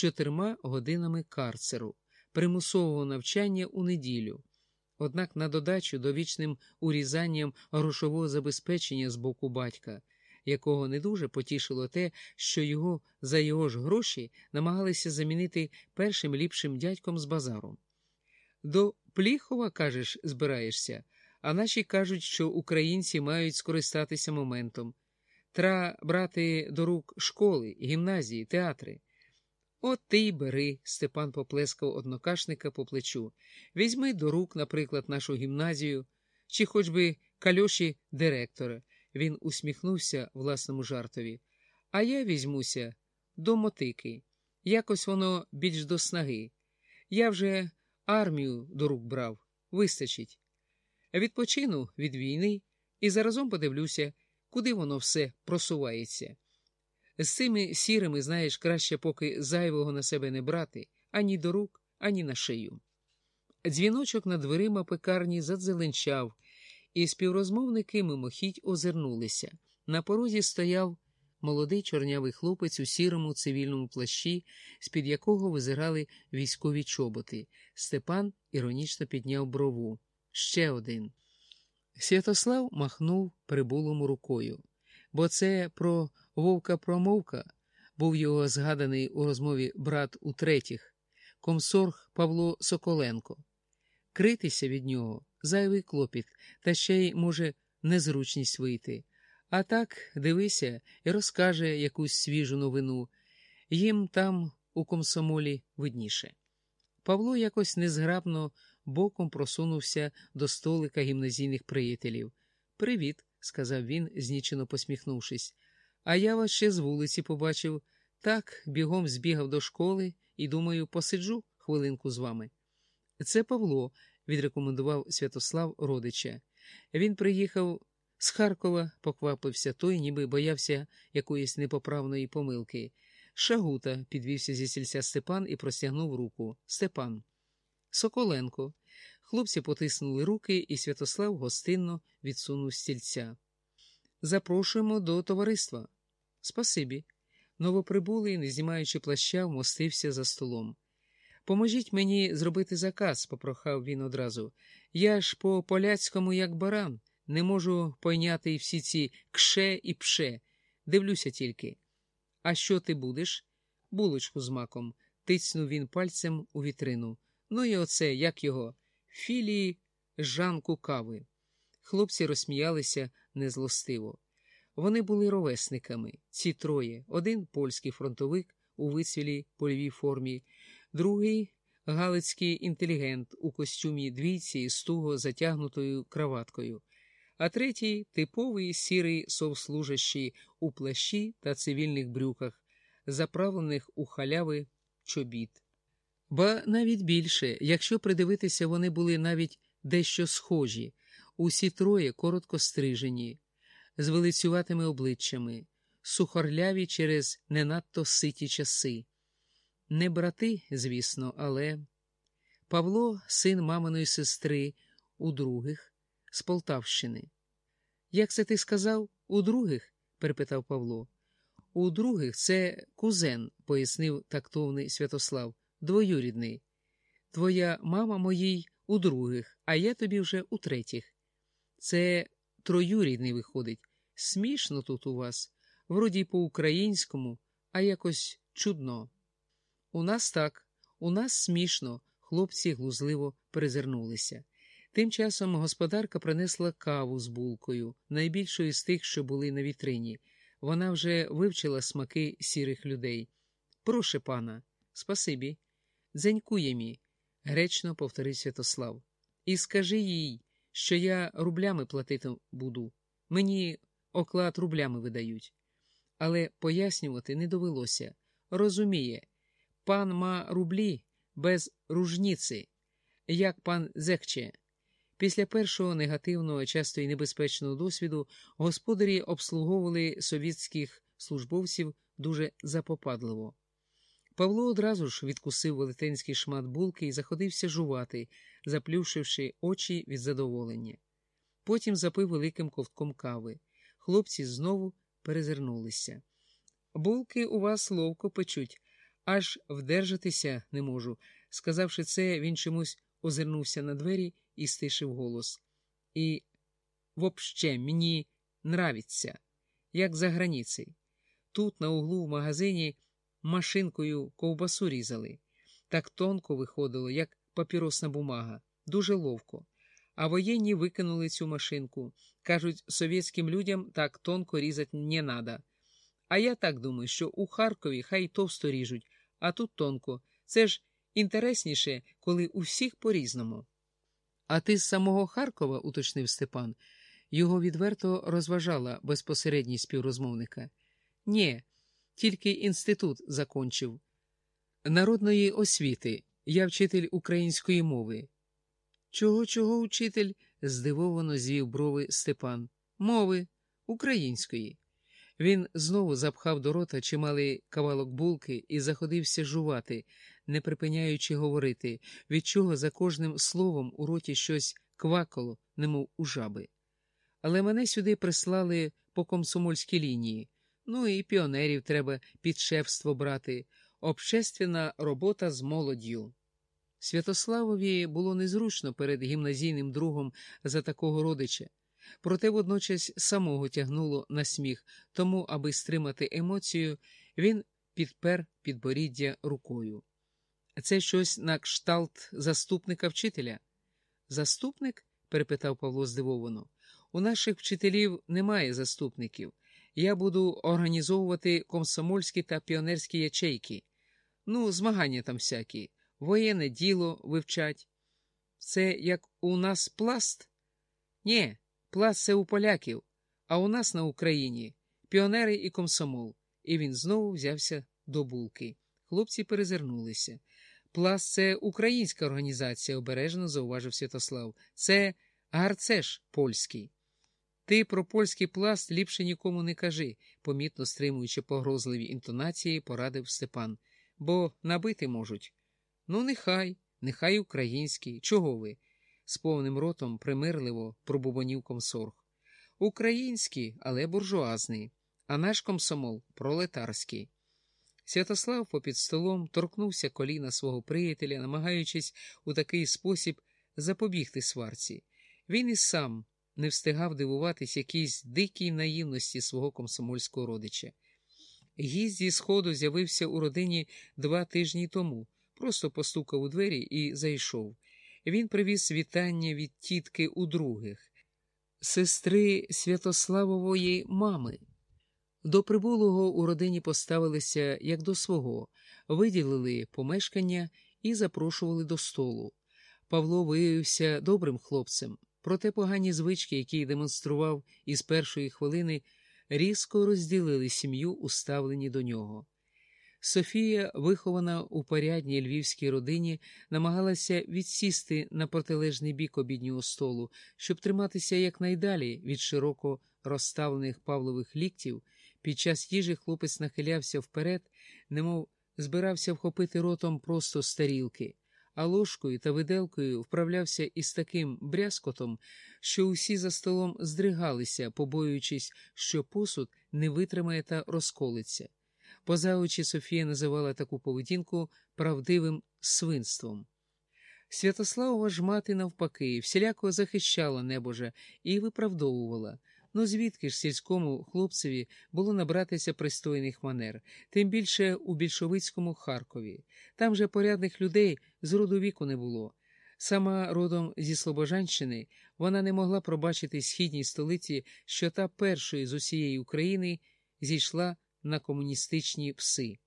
чотирма годинами карцеру, примусового навчання у неділю. Однак на додачу довічним урізанням грошового забезпечення з боку батька, якого не дуже потішило те, що його за його ж гроші намагалися замінити першим ліпшим дядьком з базару. До Пліхова, кажеш, збираєшся, а наші кажуть, що українці мають скористатися моментом. Тра брати до рук школи, гімназії, театри. От ти й бери, Степан поплескав однокашника по плечу. Візьми до рук, наприклад, нашу гімназію, чи хоч би кальоші директора. Він усміхнувся власному жартові. А я візьмуся до мотики. Якось воно більш до снаги. Я вже армію до рук брав, вистачить. Відпочину від війни і заразом подивлюся, куди воно все просувається. З цими сірими, знаєш, краще поки зайвого на себе не брати ані до рук, ані на шию. Дзвіночок над дверима пекарні задзеленчав, і співрозмовники мимохідь озирнулися. На порозі стояв молодий чорнявий хлопець у сірому цивільному плащі, з-під якого визирали військові чоботи. Степан іронічно підняв брову. Ще один. Святослав махнув прибулому рукою, бо це про вовка промовка був його згаданий у розмові брат утретіх, комсорг Павло Соколенко. Критися від нього зайвий клопіт, та ще й, може, незручність вийти. А так дивися і розкаже якусь свіжу новину. Їм там у комсомолі видніше. Павло якось незграбно боком просунувся до столика гімназійних приятелів. Привіт, сказав він, знічено посміхнувшись. А я вас ще з вулиці побачив. Так, бігом збігав до школи і, думаю, посиджу хвилинку з вами. Це Павло, відрекомендував Святослав родича. Він приїхав з Харкова, поквапився той, ніби боявся якоїсь непоправної помилки. Шагута підвівся зі сільця Степан і простягнув руку. Степан. Соколенко. Хлопці потиснули руки, і Святослав гостинно відсунув стільця. Запрошуємо до товариства. Спасибі. Новоприбулий, не знімаючи плаща, вмостився за столом. Поможіть мені зробити заказ, попрохав він одразу. Я ж по поляцькому, як баран, не можу пойняти всі ці кше і пше. Дивлюся тільки. А що ти будеш? Булочку з маком. Тицнув він пальцем у вітрину. Ну і оце, як його, філії жанку кави. Хлопці розсміялися незлостиво. Вони були ровесниками, ці троє: один польський фронтовик у вицвілій польовій формі, другий галицький інтелігент у костюмі двійці з туго затягнутою краваткою, а третій типовий сірий совслужащий у плащі та цивільних брюках, заправлених у халяви чобіт. Ба навіть більше, якщо придивитися, вони були навіть дещо схожі, усі троє коротко стрижені, з велицюватими обличчями, сухорляві через не надто ситі часи. Не брати, звісно, але Павло, син маминої сестри, у других, з Полтавщини. Як це ти сказав? У других? перепитав Павло. У других це кузен, пояснив тактовний Святослав двоюрідний. Твоя мама моїй у других, а я тобі вже у третіх. Це троюрідний виходить. Смішно тут у вас, вроді по-українському, а якось чудно. У нас так, у нас смішно, хлопці глузливо перезирнулися. Тим часом господарка принесла каву з булкою, найбільшою з тих, що були на вітрині. Вона вже вивчила смаки сірих людей. Проше пана, спасибі. Дзенькує мі, гречно повторив Святослав. І скажи їй, що я рублями платити буду. Мені оклад рублями видають. Але пояснювати не довелося. Розуміє, пан ма рублі без ружніці, як пан зекче. Після першого негативного, часто й небезпечного досвіду господарі обслуговували совітських службовців дуже запопадливо. Павло одразу ж відкусив велетенський шмат булки і заходився жувати, заплющивши очі від задоволення. Потім запив великим ковтком кави. Хлопці знову перезирнулися. Булки у вас ловко печуть, аж вдержатися не можу. Сказавши це, він чомусь озирнувся на двері і стишив голос. І вообще мені нравиться, як за границей. Тут, на углу в магазині, машинкою ковбасу різали. Так тонко виходило, як папіросна бумага, дуже ловко. А воєнні викинули цю машинку. Кажуть, совєтським людям так тонко різати не надо. А я так думаю, що у Харкові хай товсто ріжуть, а тут тонко. Це ж інтересніше, коли у всіх по-різному. А ти з самого Харкова, уточнив Степан, його відверто розважала безпосередність співрозмовника. Нє, тільки інститут закончив. Народної освіти. Я вчитель української мови. Чого, чого, учитель? здивовано звів брови Степан. Мови української. Він знову запхав до рота чималий кавалок булки і заходився жувати, не припиняючи говорити, від чого за кожним словом у роті щось квакало, немов у жаби. Але мене сюди прислали по комсомольській лінії. Ну і піонерів треба під шефство брати. Общественна робота з молоддю. Святославові було незручно перед гімназійним другом за такого родича, проте водночас самого тягнуло на сміх, тому, аби стримати емоцію, він підпер підборіддя рукою. Це щось на кшталт заступника вчителя. Заступник? перепитав Павло здивовано. У наших вчителів немає заступників. Я буду організовувати комсомольські та піонерські ячейки. Ну, змагання там всякі, воєнне діло вивчать. Це як у нас пласт? Ні, пласт це у поляків, а у нас на Україні піонери і комсомол. І він знову взявся до булки. Хлопці перезирнулися. Пласт це українська організація, обережно зауважив Святослав. Це гарцеш польський. Ти про польський пласт ліпше нікому не кажи, помітно стримуючи погрозливі інтонації, порадив Степан. Бо набити можуть. Ну, нехай, нехай український. Чого ви? з повним ротом примирливо пробубонів комсорг. Український, але буржуазний, а наш комсомол пролетарський. Святослав попід столом торкнувся коліна свого приятеля, намагаючись у такий спосіб запобігти сварці. Він і сам не встигав дивуватись якійсь дикій наївності свого комсомольського родича. Гість зі сходу з'явився у родині два тижні тому, просто постукав у двері і зайшов. Він привіз вітання від тітки у других, сестри Святославової мами. До прибулого у родині поставилися як до свого, виділили помешкання і запрошували до столу. Павло виявився добрим хлопцем, проте погані звички, які демонстрував із першої хвилини, різко розділили сім'ю, уставлені до нього. Софія, вихована у порядній львівській родині, намагалася відсісти на протилежний бік обіднього столу, щоб триматися якнайдалі від широко розставлених павлових ліктів. Під час їжі хлопець нахилявся вперед, немов збирався вхопити ротом просто з тарілки, а ложкою та виделкою вправлявся із таким брязкотом, що усі за столом здригалися, побоюючись, що посуд не витримає та розколиться. Поза очі Софія називала таку поведінку правдивим свинством. Святославова ж мати, навпаки, всіляко захищала небожа і виправдовувала. Ну звідки ж сільському хлопцеві було набратися пристойних манер, тим більше у більшовицькому Харкові. Там же порядних людей з роду віку не було. Сама родом зі Слобожанщини вона не могла пробачити східній столиці, що та першою з усієї України зійшла на комуністичні пси.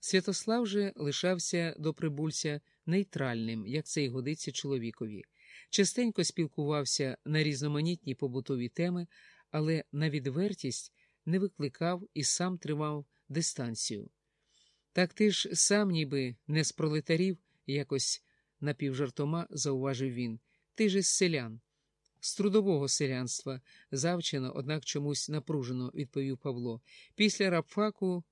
Святослав же лишався до прибульця нейтральним, як це й годиться чоловікові. Частенько спілкувався на різноманітні побутові теми, але на відвертість не викликав і сам тримав дистанцію. Так ти ж сам, ніби не з пролетарів, якось напівжартома зауважив він, ти ж із селян. З трудового селянства, завчено, однак чомусь напружено, відповів Павло. Після рабфаку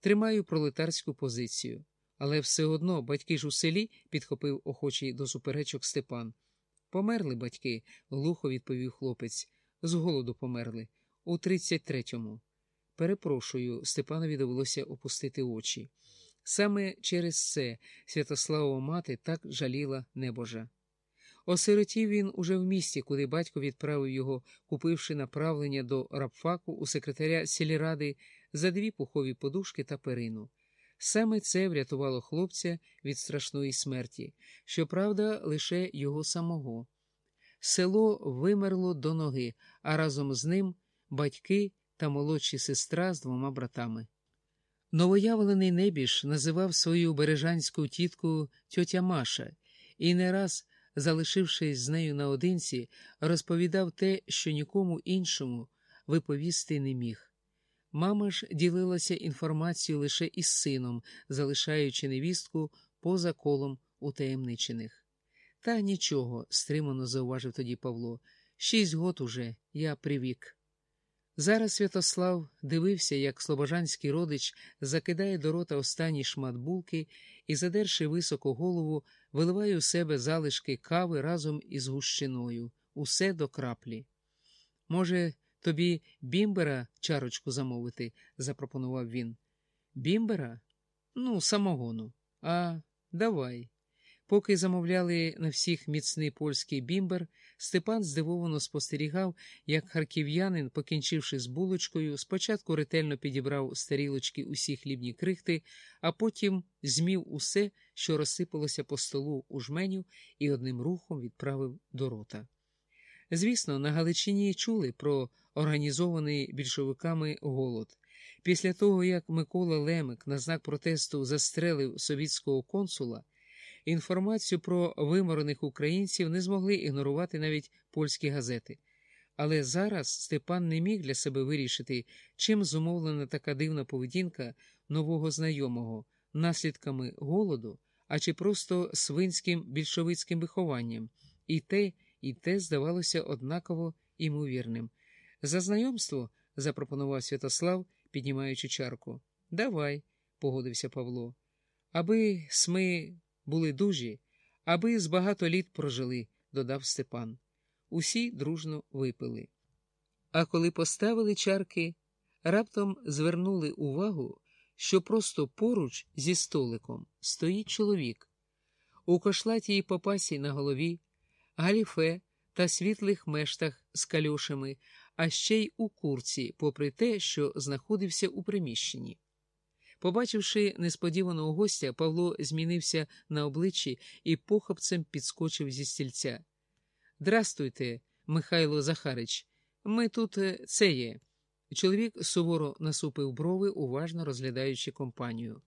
тримаю пролетарську позицію. Але все одно батьки ж у селі, підхопив охочий до суперечок Степан. Померли батьки, глухо відповів хлопець. З голоду померли. У тридцять третьому. Перепрошую, Степанові довелося опустити очі. Саме через це Святославова мати так жаліла небожа. Осиротів він уже в місті, куди батько відправив його, купивши направлення до рабфаку у секретаря сільради за дві пухові подушки та перину. Саме це врятувало хлопця від страшної смерті, щоправда, лише його самого. Село вимерло до ноги, а разом з ним батьки та молодші сестра з двома братами. Новоявлений небіж називав свою бережанську тітку тьотя Маша і не раз, залишившись з нею наодинці, розповідав те, що нікому іншому виповісти не міг. Мама ж ділилася інформацією лише із сином, залишаючи невістку поза колом утаємничених. Та нічого, стримано зауважив тоді Павло. Шість год уже я привік. Зараз Святослав дивився, як слобожанський родич закидає до рота останній шмат булки і, задерши високо голову, виливає у себе залишки кави разом із гущиною, усе до краплі. Може, тобі бімбера чарочку замовити? запропонував він. Бімбера? Ну, самогону. А, давай. Поки замовляли на всіх міцний польський бімбер, Степан здивовано спостерігав, як харків'янин, покінчивши з булочкою, спочатку ретельно підібрав з тарілочки усі хлібні крихти, а потім змів усе, що розсипалося по столу у жменю, і одним рухом відправив до рота. Звісно, на Галичині чули про організований більшовиками голод. Після того, як Микола Лемик на знак протесту застрелив совітського консула, Інформацію про виморених українців не змогли ігнорувати навіть польські газети. Але зараз Степан не міг для себе вирішити, чим зумовлена така дивна поведінка нового знайомого, наслідками голоду, а чи просто свинським більшовицьким вихованням, і те, і те здавалося однаково імовірним. За знайомство запропонував Святослав, піднімаючи чарку. Давай, погодився Павло. Аби сми були дужі, аби з багато літ прожили, додав Степан. Усі дружно випили. А коли поставили чарки, раптом звернули увагу, що просто поруч зі столиком стоїть чоловік. У кошлатій попасі на голові, галіфе та світлих мештах з кальошами, а ще й у курці, попри те, що знаходився у приміщенні. Побачивши несподіваного гостя, Павло змінився на обличчі і похопцем підскочив зі стільця. Здрастуйте, Михайло Захарич, ми тут е, це є. Чоловік суворо насупив брови, уважно розглядаючи компанію.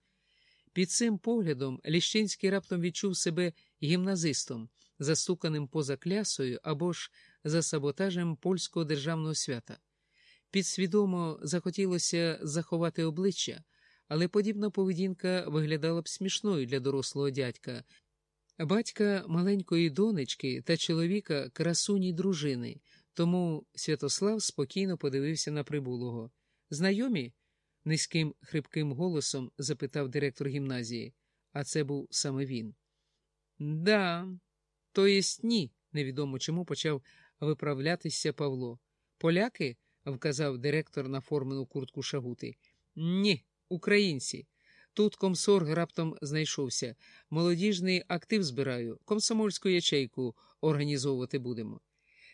Під цим поглядом Ліщинський раптом відчув себе гімназистом, застуканим поза клясою або ж за саботажем польського державного свята. Підсвідомо захотілося заховати обличчя але подібна поведінка виглядала б смішною для дорослого дядька, батька маленької донечки та чоловіка красуні дружини, тому Святослав спокійно подивився на прибулого. Знайомі? Низьким хрипким голосом запитав директор гімназії, а це був саме він. Да, то єсть ні, невідомо чому почав виправлятися Павло. Поляки? вказав директор на формену куртку шагути. Ні, Українці. Тут комсорг раптом знайшовся. Молодіжний актив збираю, комсомольську ячейку організовувати будемо.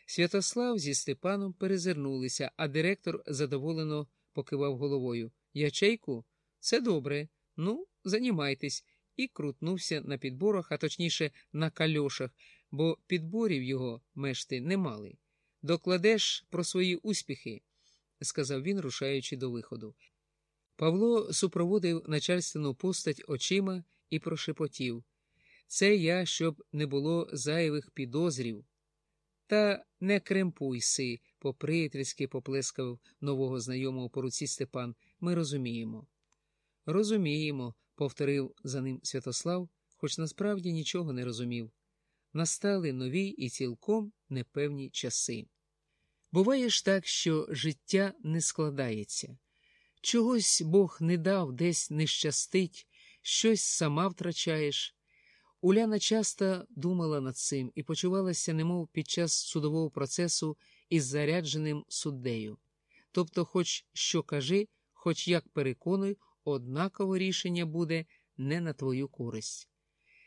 Святослав зі Степаном перезирнулися, а директор задоволено покивав головою. Ячейку? Це добре. Ну, занімайтесь. І крутнувся на підборах, а точніше на кальошах, бо підборів його мешти не мали. Докладеш про свої успіхи, сказав він, рушаючи до виходу. Павло супроводив начальственну постать очима і прошепотів це я, щоб не було зайвих підозрів. Та не кремпуйси, по приятельськи поплескав нового знайомого по руці Степан. Ми розуміємо. Розуміємо, повторив за ним Святослав, хоч насправді нічого не розумів. Настали нові і цілком непевні часи. Буває ж так, що життя не складається. Чогось Бог не дав, десь не щастить, щось сама втрачаєш. Уляна часто думала над цим і почувалася, немов під час судового процесу із зарядженим суддею. Тобто, хоч що кажи, хоч як переконуй, однаково рішення буде не на твою користь.